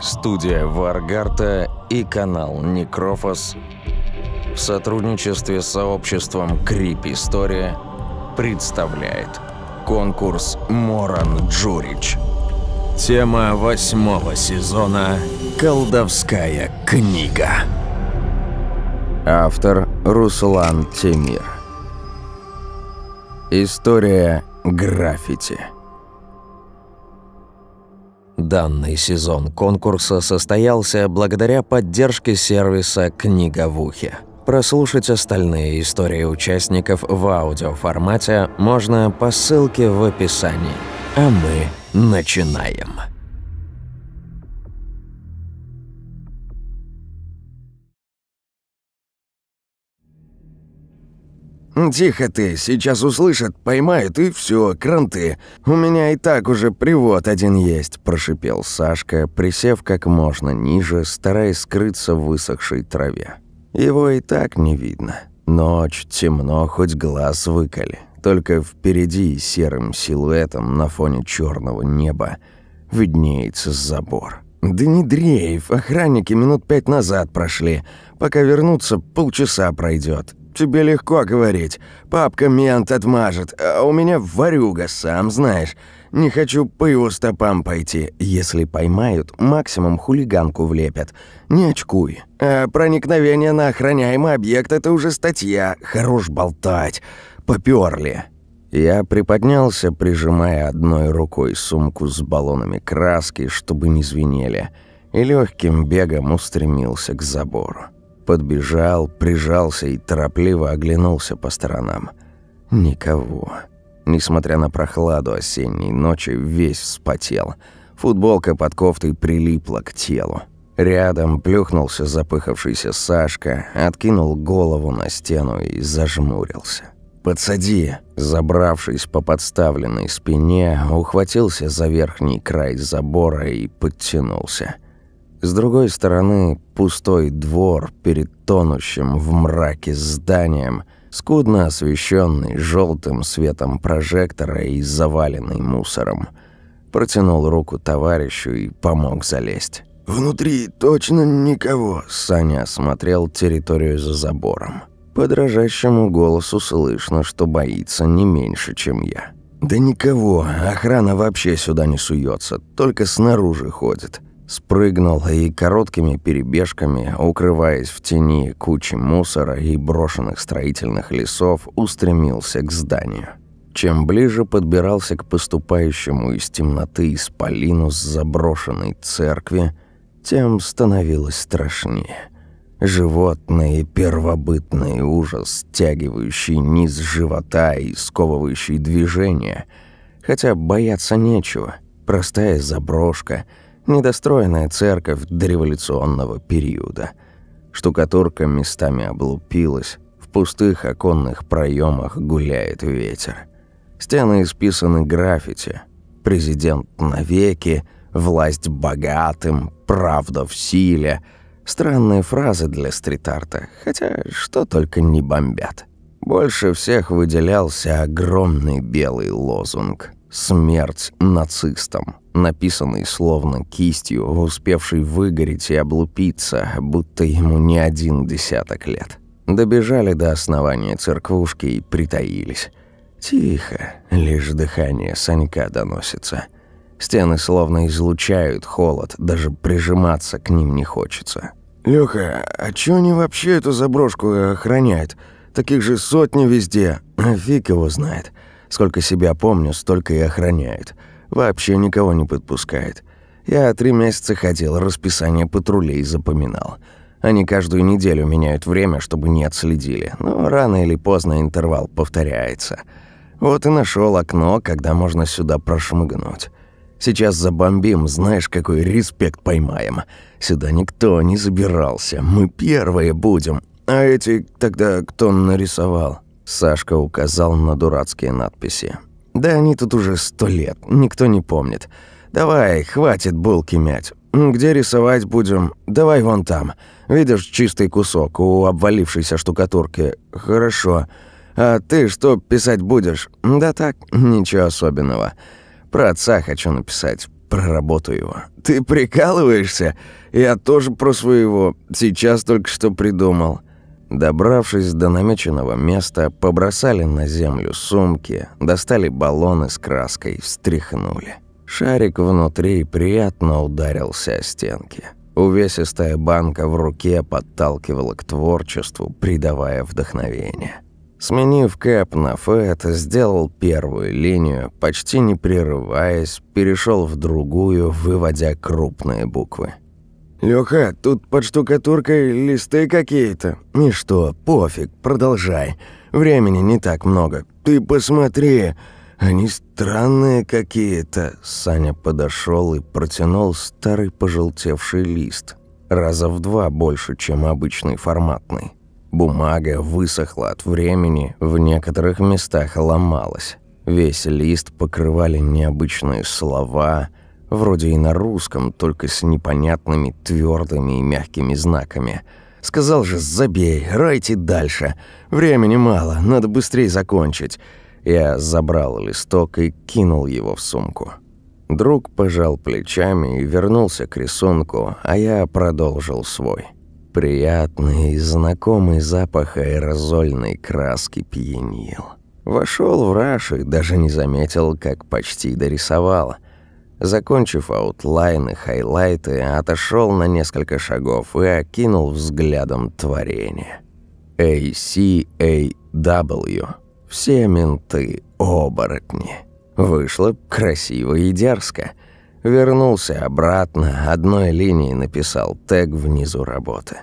Студия Варгарта и канал Некрофос в сотрудничестве с сообществом Крип История представляет конкурс Моран Джурич. Тема восьмого сезона «Колдовская книга». Автор Руслан Темир. История граффити. Данный сезон конкурса состоялся благодаря поддержке сервиса «Книга в ухе». Прослушать остальные истории участников в аудиоформате можно по ссылке в описании. А мы начинаем. «Тихо ты, сейчас услышат, поймают и все, кранты. У меня и так уже привод один есть», – прошипел Сашка, присев как можно ниже, стараясь скрыться в высохшей траве. Его и так не видно. Ночь, темно, хоть глаз выколи. Только впереди серым силуэтом на фоне черного неба виднеется забор. «Да не дрейф, охранники минут пять назад прошли. Пока вернуться, полчаса пройдет. Тебе легко говорить. Папка мент отмажет, а у меня варюга, сам знаешь. Не хочу по его стопам пойти. Если поймают, максимум хулиганку влепят. Не очкуй. А проникновение на охраняемый объект – это уже статья. Хорош болтать. Попёрли. Я приподнялся, прижимая одной рукой сумку с баллонами краски, чтобы не звенели, и легким бегом устремился к забору. Подбежал, прижался и торопливо оглянулся по сторонам. Никого. Несмотря на прохладу осенней ночи, весь вспотел. Футболка под кофтой прилипла к телу. Рядом плюхнулся запыхавшийся Сашка, откинул голову на стену и зажмурился. «Подсади!» Забравшись по подставленной спине, ухватился за верхний край забора и подтянулся. С другой стороны, пустой двор перед тонущим в мраке зданием, скудно освещенный желтым светом прожектора и заваленный мусором. Протянул руку товарищу и помог залезть. «Внутри точно никого», — Саня осмотрел территорию за забором. По дрожащему голосу слышно, что боится не меньше, чем я. «Да никого, охрана вообще сюда не суется, только снаружи ходит. Спрыгнул и короткими перебежками, укрываясь в тени кучи мусора и брошенных строительных лесов, устремился к зданию. Чем ближе подбирался к поступающему из темноты исполину с заброшенной церкви, тем становилось страшнее. Животный первобытный ужас, стягивающий низ живота и сковывающий движение. Хотя бояться нечего. Простая заброшка — Недостроенная церковь дореволюционного периода. Штукатурка местами облупилась, в пустых оконных проемах гуляет ветер. Стены исписаны граффити. Президент навеки, власть богатым, правда в силе. Странные фразы для стрит-арта, хотя что только не бомбят. Больше всех выделялся огромный белый лозунг «Смерть нацистам», написанный словно кистью, успевший выгореть и облупиться, будто ему не один десяток лет. Добежали до основания церквушки и притаились. Тихо, лишь дыхание Санька доносится. Стены словно излучают холод, даже прижиматься к ним не хочется. «Лёха, а чё они вообще эту заброшку охраняют? Таких же сотни везде. А фиг его знает». Сколько себя помню, столько и охраняет. Вообще никого не подпускает. Я три месяца ходил, расписание патрулей запоминал. Они каждую неделю меняют время, чтобы не отследили. Но рано или поздно интервал повторяется. Вот и нашел окно, когда можно сюда прошмыгнуть. Сейчас забомбим, знаешь, какой респект поймаем. Сюда никто не забирался, мы первые будем. А эти тогда кто нарисовал? Сашка указал на дурацкие надписи. «Да они тут уже сто лет, никто не помнит. Давай, хватит булки мять. Где рисовать будем? Давай вон там. Видишь чистый кусок у обвалившейся штукатурки? Хорошо. А ты что писать будешь? Да так, ничего особенного. Про отца хочу написать, про работу его. Ты прикалываешься? Я тоже про своего. Сейчас только что придумал. Добравшись до намеченного места, побросали на землю сумки, достали баллоны с краской, встряхнули. Шарик внутри приятно ударился о стенки. Увесистая банка в руке подталкивала к творчеству, придавая вдохновение. Сменив кэп на фэт, сделал первую линию, почти не прерываясь, перешел в другую, выводя крупные буквы. «Лёха, тут под штукатуркой листы какие-то». «И что, пофиг, продолжай. Времени не так много. Ты посмотри, они странные какие-то». Саня подошел и протянул старый пожелтевший лист. Раза в два больше, чем обычный форматный. Бумага высохла от времени, в некоторых местах ломалась. Весь лист покрывали необычные слова, вроде и на русском, только с непонятными твердыми и мягкими знаками. Сказал же, забей, ройте дальше. Времени мало, надо быстрее закончить. Я забрал листок и кинул его в сумку. Друг пожал плечами и вернулся к рисунку, а я продолжил свой. Приятный и знакомый запах аэрозольной краски пьянил. Вошел в раш и даже не заметил, как почти дорисовал. Закончив аутлайны, хайлайты, отошел на несколько шагов и окинул взглядом творение. ACAW. Все менты – оборотни. Вышло красиво и дерзко – Вернулся обратно, одной линией написал тег внизу работы.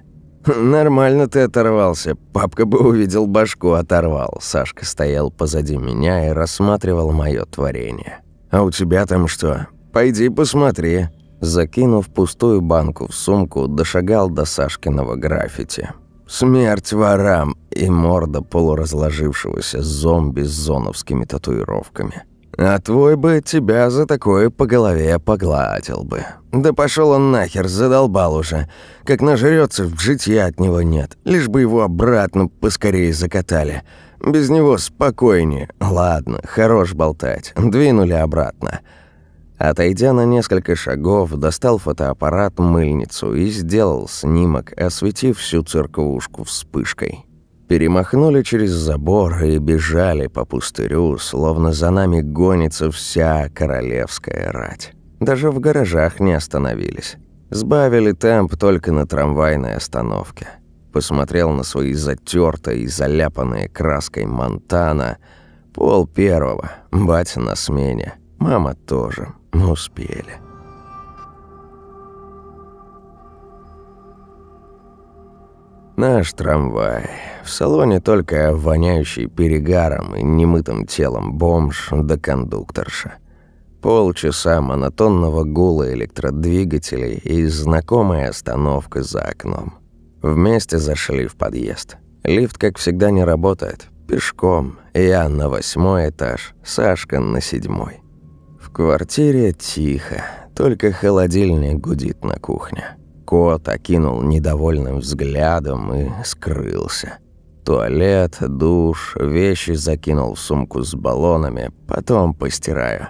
«Нормально ты оторвался. Папка бы увидел башку, оторвал». Сашка стоял позади меня и рассматривал мое творение. «А у тебя там что? Пойди посмотри». Закинув пустую банку в сумку, дошагал до Сашкиного граффити. «Смерть ворам!» и морда полуразложившегося зомби с зоновскими татуировками. А твой бы тебя за такое по голове погладил бы. Да пошел он нахер, задолбал уже. Как нажрется, в житья от него нет. Лишь бы его обратно поскорее закатали. Без него спокойнее. Ладно, хорош болтать. Двинули обратно. Отойдя на несколько шагов, достал фотоаппарат, мыльницу и сделал снимок, осветив всю церквушку вспышкой. Перемахнули через забор и бежали по пустырю, словно за нами гонится вся королевская рать. Даже в гаражах не остановились. Сбавили темп только на трамвайной остановке. Посмотрел на свои затертые и заляпанные краской Монтана. Пол первого, батя на смене, мама тоже. Мы успели. Наш трамвай. В салоне только воняющий перегаром и немытым телом бомж да кондукторша. Полчаса монотонного гула электродвигателей и знакомая остановка за окном. Вместе зашли в подъезд. Лифт, как всегда, не работает. Пешком. Я на восьмой этаж, Сашка на седьмой. В квартире тихо, только холодильник гудит на кухне. Кот окинул недовольным взглядом и скрылся. Туалет, душ, вещи закинул в сумку с баллонами, потом постираю.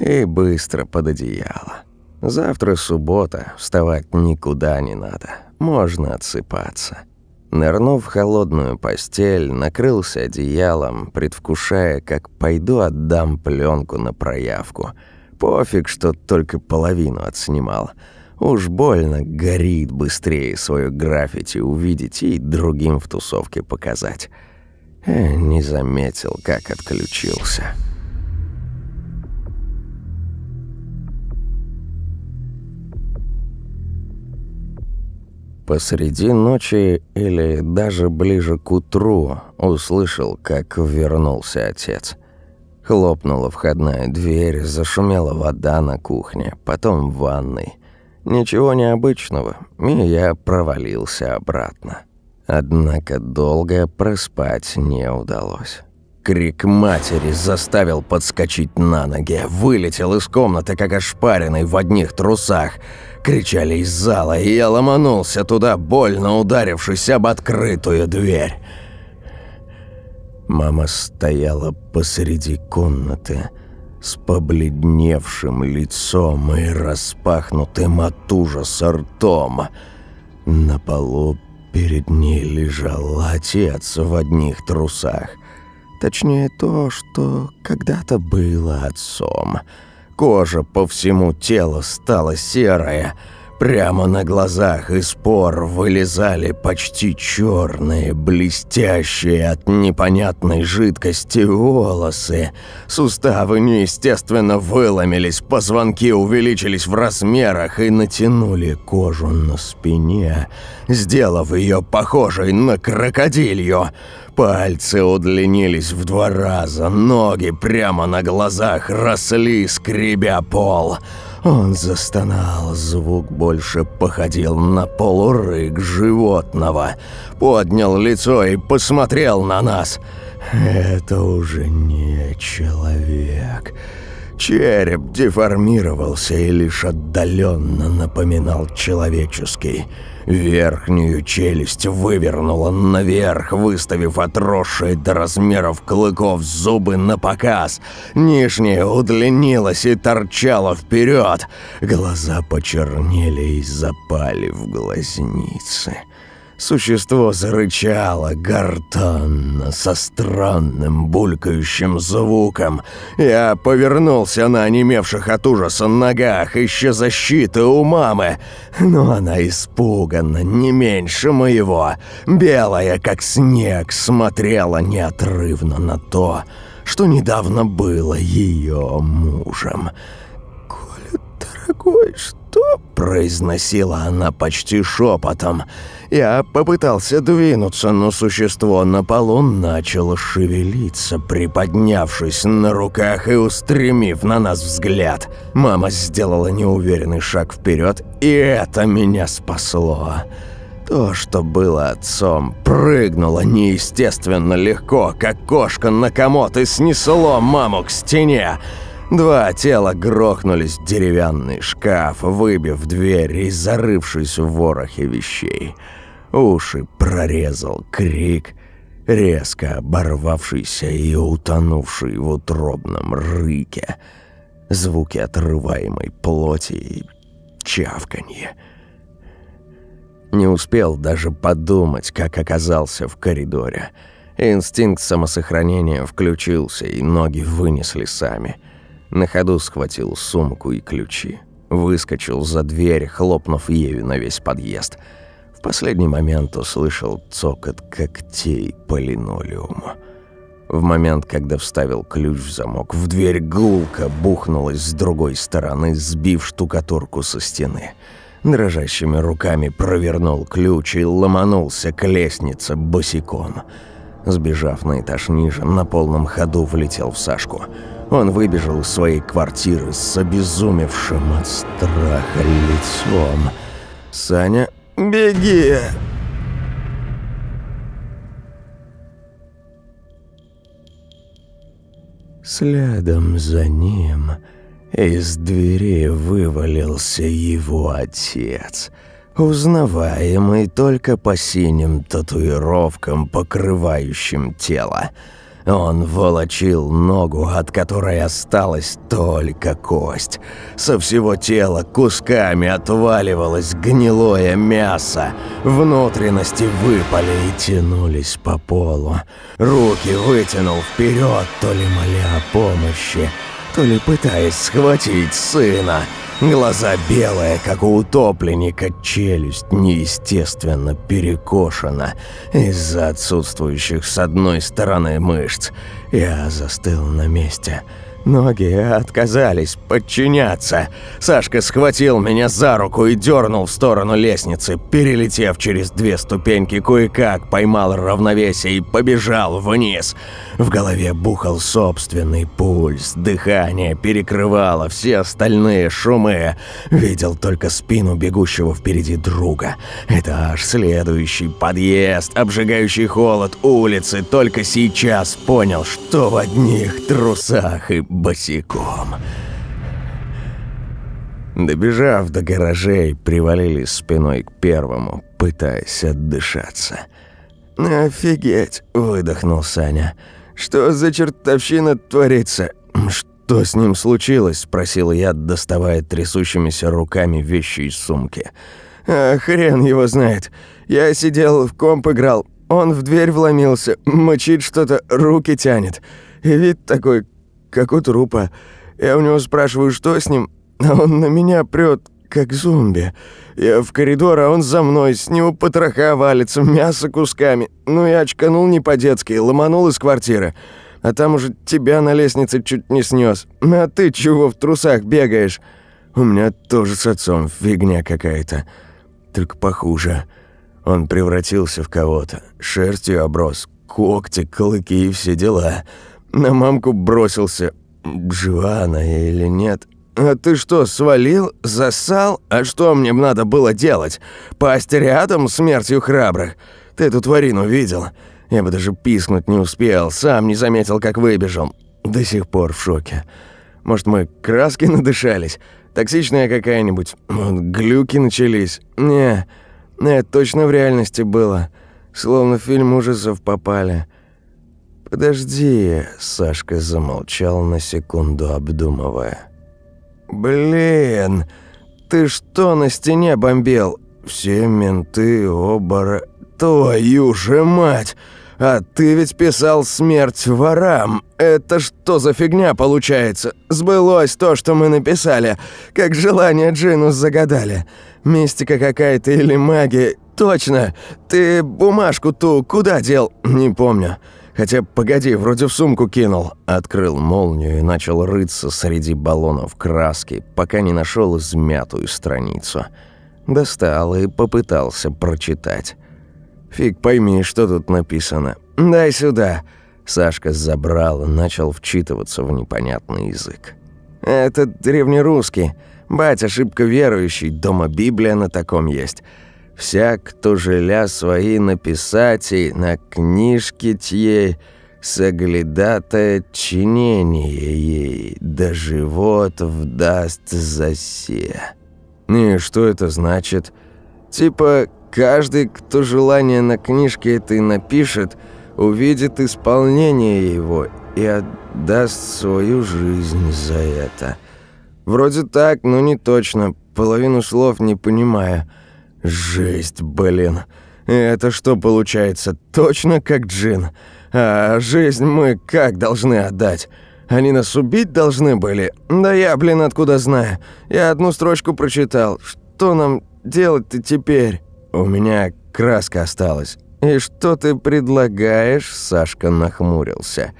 И быстро под одеяло. Завтра суббота, вставать никуда не надо. Можно отсыпаться. Нырнув в холодную постель, накрылся одеялом, предвкушая, как пойду отдам пленку на проявку. Пофиг, что только половину отснимал. Уж больно горит быстрее свое граффити увидеть и другим в тусовке показать. Э, не заметил, как отключился. Посреди ночи или даже ближе к утру услышал, как вернулся отец. Хлопнула входная дверь, зашумела вода на кухне, потом в ванной – Ничего необычного, и я провалился обратно. Однако долго проспать не удалось. Крик матери заставил подскочить на ноги. Вылетел из комнаты, как ошпаренный в одних трусах. Кричали из зала, и я ломанулся туда, больно ударившись об открытую дверь. Мама стояла посреди комнаты, с побледневшим лицом и распахнутым от ужаса ртом. На полу перед ней лежал отец в одних трусах. Точнее, то, что когда-то было отцом. Кожа по всему телу стала серая – Прямо на глазах из пор вылезали почти черные, блестящие от непонятной жидкости волосы. Суставы неестественно выломились, позвонки увеличились в размерах и натянули кожу на спине, сделав ее похожей на крокодилью. Пальцы удлинились в два раза, ноги прямо на глазах росли, скребя пол. Он застонал, звук больше походил на полурык животного. Поднял лицо и посмотрел на нас. Это уже не человек. Череп деформировался и лишь отдаленно напоминал человеческий. Верхнюю челюсть вывернула наверх, выставив отросшие до размеров клыков зубы на показ. Нижняя удлинилась и торчала вперед. Глаза почернели и запали в глазницы. Существо зарычало гортанно, со странным булькающим звуком. Я повернулся на онемевших от ужаса ногах, ища защиты у мамы. Но она испуганно, не меньше моего, белая, как снег, смотрела неотрывно на то, что недавно было ее мужем. «Коля, дорогой, что?» произносила она почти шепотом. Я попытался двинуться, но существо на полу начало шевелиться, приподнявшись на руках и устремив на нас взгляд. Мама сделала неуверенный шаг вперед, и это меня спасло. То, что было отцом, прыгнуло неестественно легко, как кошка на комод, и снесло маму к стене. Два тела грохнулись в деревянный шкаф, выбив дверь и зарывшись в ворохе вещей. Уши прорезал крик, резко оборвавшийся и утонувший в утробном рыке. Звуки отрываемой плоти и чавканье. Не успел даже подумать, как оказался в коридоре. Инстинкт самосохранения включился, и ноги вынесли сами – на ходу схватил сумку и ключи. Выскочил за дверь, хлопнув Еве на весь подъезд. В последний момент услышал цокот когтей по линолеуму. В момент, когда вставил ключ в замок, в дверь гулко бухнулась с другой стороны, сбив штукатурку со стены. Дрожащими руками провернул ключ и ломанулся к лестнице босиком. Сбежав на этаж ниже, на полном ходу влетел в Сашку – он выбежал из своей квартиры с обезумевшим от страха лицом. «Саня, беги!» Следом за ним из двери вывалился его отец, узнаваемый только по синим татуировкам, покрывающим тело. Он волочил ногу, от которой осталась только кость. Со всего тела кусками отваливалось гнилое мясо. Внутренности выпали и тянулись по полу. Руки вытянул вперед, то ли моля о помощи, то ли пытаясь схватить сына. Глаза белые, как у утопленника, челюсть неестественно перекошена из-за отсутствующих с одной стороны мышц. Я застыл на месте – Ноги отказались подчиняться. Сашка схватил меня за руку и дернул в сторону лестницы, перелетев через две ступеньки, кое-как поймал равновесие и побежал вниз. В голове бухал собственный пульс, дыхание перекрывало все остальные шумы. Видел только спину бегущего впереди друга. Этаж, следующий подъезд, обжигающий холод улицы. Только сейчас понял, что в одних трусах и босиком. Добежав до гаражей, привалились спиной к первому, пытаясь отдышаться. «Офигеть!» – выдохнул Саня. «Что за чертовщина творится? «Что с ним случилось?» – спросил я, доставая трясущимися руками вещи из сумки. «А хрен его знает. Я сидел в комп играл. Он в дверь вломился, мочит что-то, руки тянет. И вид такой, как у трупа. Я у него спрашиваю, что с ним, а он на меня прет, как зомби. Я в коридор, а он за мной, с него потроха валится, мясо кусками. Ну я очканул не по-детски, ломанул из квартиры. А там уже тебя на лестнице чуть не снес. А ты чего в трусах бегаешь? У меня тоже с отцом фигня какая-то. Только похуже. Он превратился в кого-то. Шерстью оброс, когти, клыки и все дела. На мамку бросился. Жива она или нет? «А ты что, свалил? Засал? А что мне надо было делать? Пасть рядом смертью храбрых? Ты эту тварину видел? Я бы даже пискнуть не успел, сам не заметил, как выбежал. До сих пор в шоке. Может, мы краски надышались? Токсичная какая-нибудь? Вот глюки начались? Не, это точно в реальности было. Словно в фильм ужасов попали». «Подожди», — Сашка замолчал на секунду, обдумывая. «Блин, ты что на стене бомбил? Все менты, обора... Твою же мать! А ты ведь писал смерть ворам. Это что за фигня получается? Сбылось то, что мы написали, как желание Джинус загадали. Мистика какая-то или магия. Точно. Ты бумажку ту куда дел? Не помню. Хотя, погоди, вроде в сумку кинул. Открыл молнию и начал рыться среди баллонов краски, пока не нашел измятую страницу. Достал и попытался прочитать. Фиг пойми, что тут написано. «Дай сюда!» Сашка забрал и начал вчитываться в непонятный язык. «Это древнерусский. Батя ошибка верующий, дома Библия на таком есть. Всяк, кто желя свои написать и на книжке тьей, соглядатое чинение ей, да живот вдаст за се. И что это значит? Типа, каждый, кто желание на книжке этой напишет, увидит исполнение его и отдаст свою жизнь за это. Вроде так, но не точно, половину слов не понимая. Жесть, блин. Это что получается, точно как джин? А жизнь мы как должны отдать? Они нас убить должны были? Да я, блин, откуда знаю? Я одну строчку прочитал. Что нам делать-то теперь? У меня краска осталась. И что ты предлагаешь? Сашка нахмурился.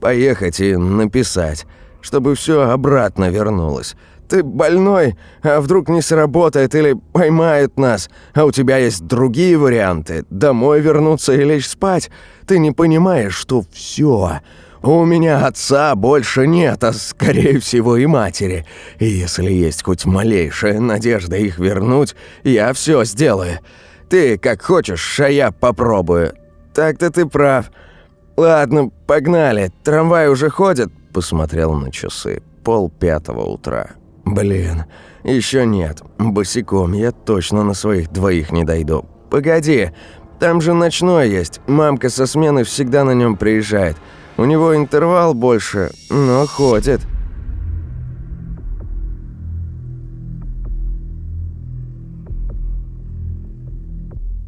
Поехать и написать, чтобы все обратно вернулось. Ты больной, а вдруг не сработает или поймают нас, а у тебя есть другие варианты, домой вернуться и лечь спать. Ты не понимаешь, что все. У меня отца больше нет, а скорее всего и матери. И если есть хоть малейшая надежда их вернуть, я все сделаю. Ты как хочешь, а я попробую. Так-то ты прав. Ладно, погнали. Трамвай уже ходит. Посмотрел на часы. Пол пятого утра. Блин, еще нет. Босиком я точно на своих двоих не дойду. Погоди, там же ночной есть. Мамка со смены всегда на нем приезжает. У него интервал больше, но ходит.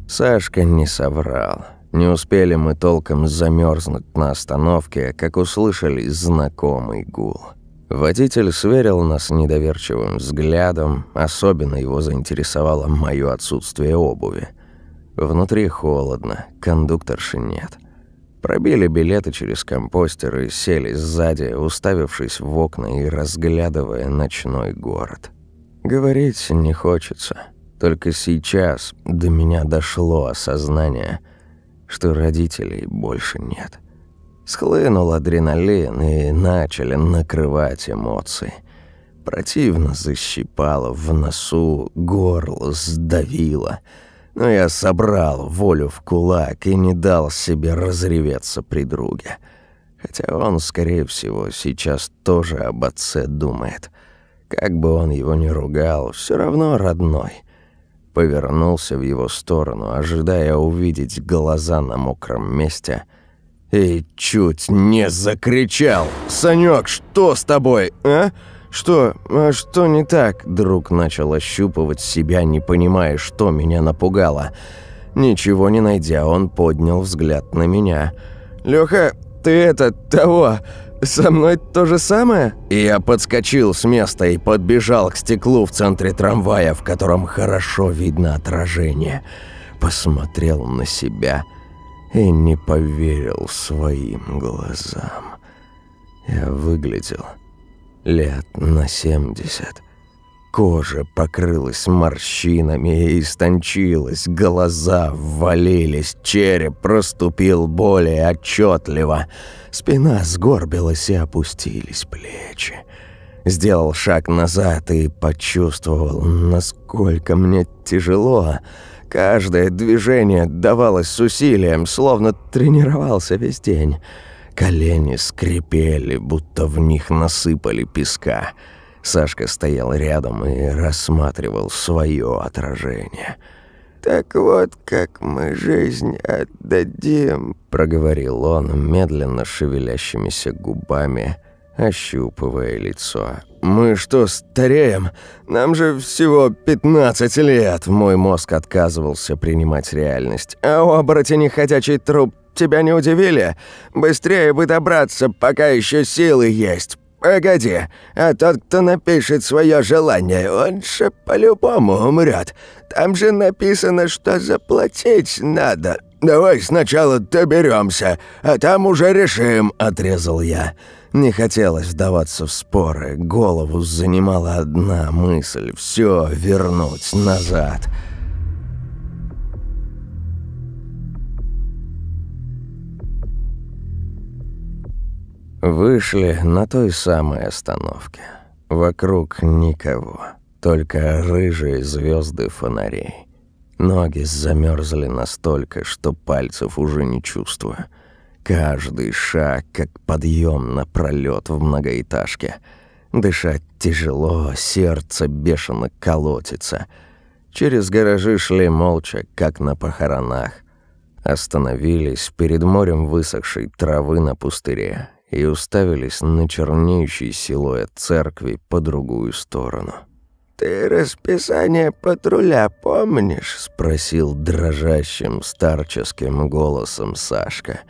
Сашка не соврал. Не успели мы толком замерзнуть на остановке, как услышали знакомый гул. Водитель сверил нас недоверчивым взглядом, особенно его заинтересовало мое отсутствие обуви. Внутри холодно, кондукторши нет. Пробили билеты через компостер и сели сзади, уставившись в окна и разглядывая ночной город. Говорить не хочется. Только сейчас до меня дошло осознание, что родителей больше нет. Схлынул адреналин и начали накрывать эмоции. Противно защипало в носу, горло сдавило. Но я собрал волю в кулак и не дал себе разреветься при друге. Хотя он, скорее всего, сейчас тоже об отце думает. Как бы он его ни ругал, все равно родной. Повернулся в его сторону, ожидая увидеть глаза на мокром месте — и чуть не закричал. «Санёк, что с тобой, а?» «Что? А что не так?» Друг начал ощупывать себя, не понимая, что меня напугало. Ничего не найдя, он поднял взгляд на меня. «Лёха, ты это, того, со мной то же самое?» Я подскочил с места и подбежал к стеклу в центре трамвая, в котором хорошо видно отражение. Посмотрел на себя и не поверил своим глазам. Я выглядел лет на семьдесят. Кожа покрылась морщинами и истончилась, глаза ввалились, череп проступил более отчетливо, спина сгорбилась и опустились плечи. Сделал шаг назад и почувствовал, насколько мне тяжело. Каждое движение давалось с усилием, словно тренировался весь день. Колени скрипели, будто в них насыпали песка. Сашка стоял рядом и рассматривал свое отражение. «Так вот, как мы жизнь отдадим», — проговорил он, медленно шевелящимися губами, ощупывая лицо. «Мы что, стареем? Нам же всего 15 лет!» Мой мозг отказывался принимать реальность. «А у оборотени ходячий труп тебя не удивили? Быстрее бы добраться, пока еще силы есть. «Погоди, а тот, кто напишет свое желание, он же по-любому умрет. Там же написано, что заплатить надо. Давай сначала доберемся, а там уже решим», — отрезал я. Не хотелось вдаваться в споры, голову занимала одна мысль — все вернуть назад». Вышли на той самой остановке. Вокруг никого, только рыжие звезды фонарей. Ноги замерзли настолько, что пальцев уже не чувствую. Каждый шаг, как подъем на пролет в многоэтажке. Дышать тяжело, сердце бешено колотится. Через гаражи шли молча, как на похоронах. Остановились перед морем высохшей травы на пустыре и уставились на чернеющий силуэт церкви по другую сторону. «Ты расписание патруля помнишь?» — спросил дрожащим старческим голосом Сашка.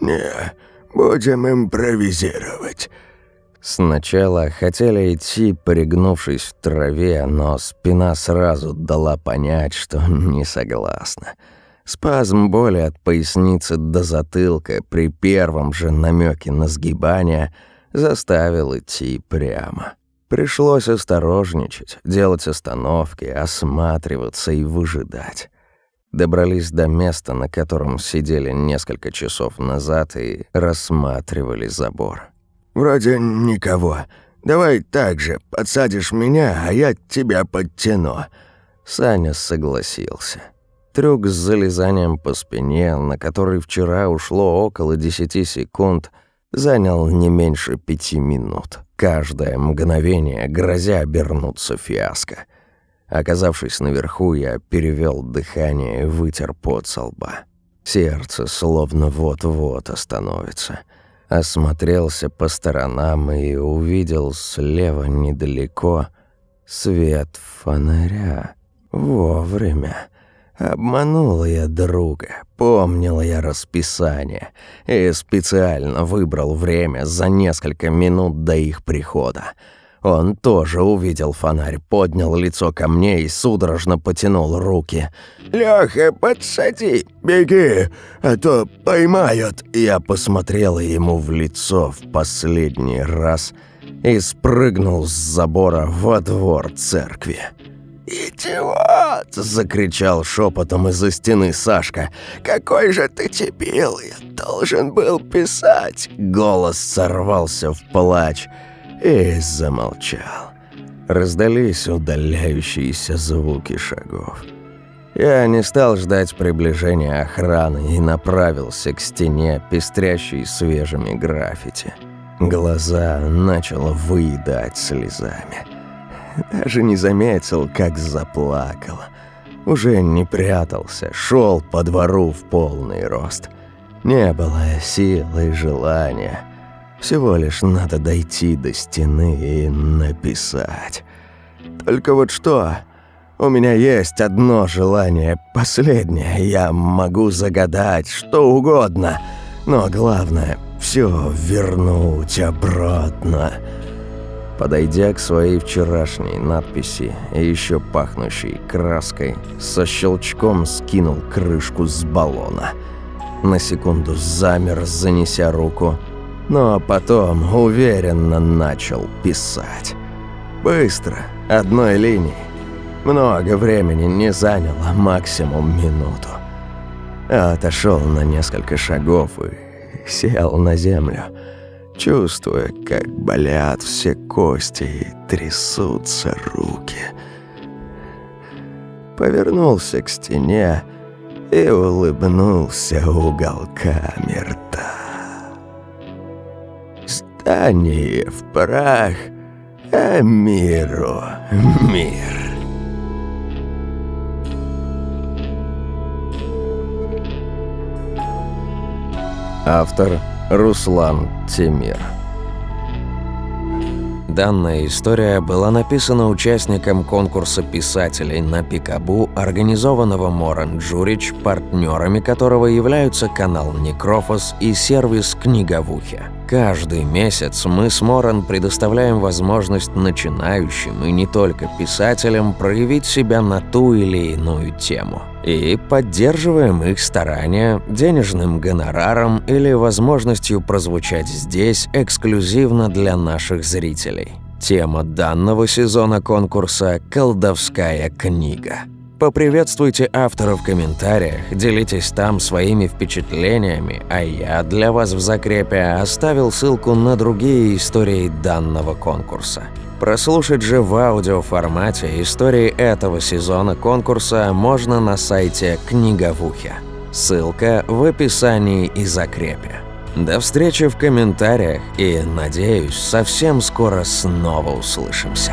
«Не, будем импровизировать». Сначала хотели идти, пригнувшись в траве, но спина сразу дала понять, что не согласна. Спазм боли от поясницы до затылка при первом же намеке на сгибание заставил идти прямо. Пришлось осторожничать, делать остановки, осматриваться и выжидать. Добрались до места, на котором сидели несколько часов назад и рассматривали забор. «Вроде никого. Давай так же, подсадишь меня, а я тебя подтяну». Саня согласился. Трюк с залезанием по спине, на который вчера ушло около 10 секунд, занял не меньше пяти минут. Каждое мгновение грозя обернуться фиаско. Оказавшись наверху, я перевел дыхание и вытер пот со лба. Сердце словно вот-вот остановится. Осмотрелся по сторонам и увидел слева недалеко свет фонаря. Вовремя. Обманул я друга, помнил я расписание и специально выбрал время за несколько минут до их прихода. Он тоже увидел фонарь, поднял лицо ко мне и судорожно потянул руки. «Лёха, подсади, беги, а то поймают!» Я посмотрел ему в лицо в последний раз и спрыгнул с забора во двор церкви. «Идиот!» – закричал шепотом из-за стены Сашка. «Какой же ты дебил! Я должен был писать!» Голос сорвался в плач и замолчал. Раздались удаляющиеся звуки шагов. Я не стал ждать приближения охраны и направился к стене, пестрящей свежими граффити. Глаза начало выедать слезами. Даже не заметил, как заплакал. Уже не прятался, шел по двору в полный рост. Не было силы и желания. Всего лишь надо дойти до стены и написать. Только вот что? У меня есть одно желание, последнее. Я могу загадать что угодно. Но главное — все вернуть обратно. Подойдя к своей вчерашней надписи и еще пахнущей краской, со щелчком скинул крышку с баллона. На секунду замер, занеся руку, но потом уверенно начал писать. Быстро, одной линией. Много времени не заняло, максимум минуту. Отошел на несколько шагов и сел на землю, чувствуя, как болят все кости и трясутся руки. Повернулся к стене и улыбнулся уголками рта. Здание в прах, а миру мир. Автор Руслан Тимир Данная история была написана участником конкурса писателей на Пикабу, организованного Моран Джурич, партнерами которого являются канал Некрофос и сервис Книговухи. Каждый месяц мы с Моран предоставляем возможность начинающим и не только писателям проявить себя на ту или иную тему. И поддерживаем их старания денежным гонораром или возможностью прозвучать здесь эксклюзивно для наших зрителей. Тема данного сезона конкурса – «Колдовская книга». Поприветствуйте автора в комментариях, делитесь там своими впечатлениями, а я для вас в закрепе оставил ссылку на другие истории данного конкурса. Прослушать же в аудиоформате истории этого сезона конкурса можно на сайте Книговухи. Ссылка в описании и закрепе. До встречи в комментариях и, надеюсь, совсем скоро снова услышимся.